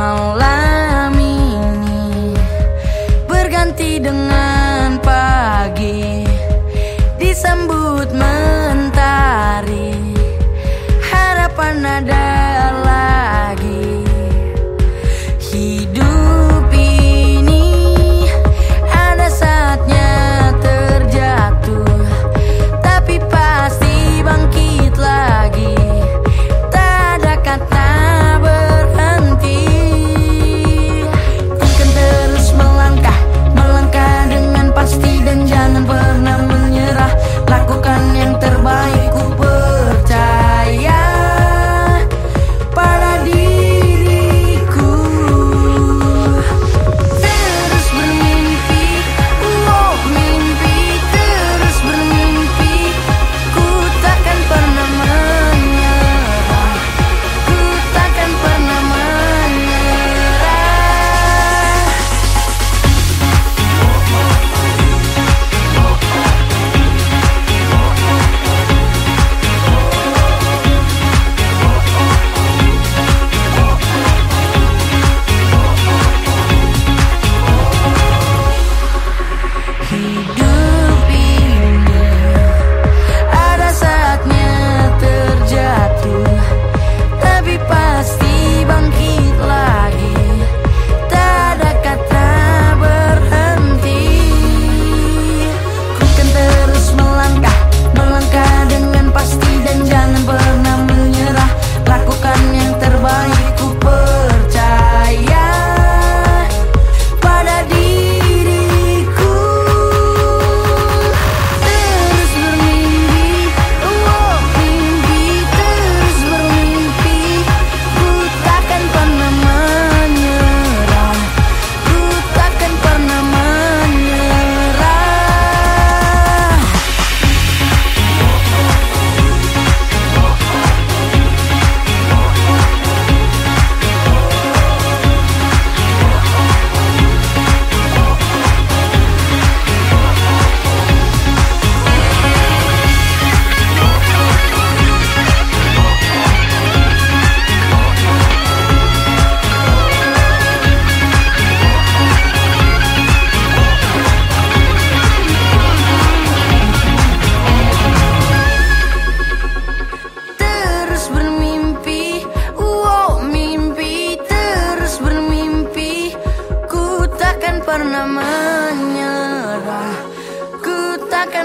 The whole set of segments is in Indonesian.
malam ini. Berganti dengan pagi. Disambut mentari. Harapan ada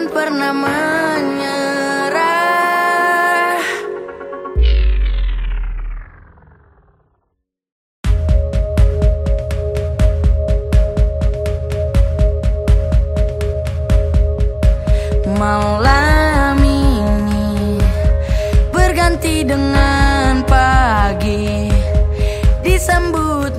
pernah menyerah. Malam ini berganti dengan pagi. Disambut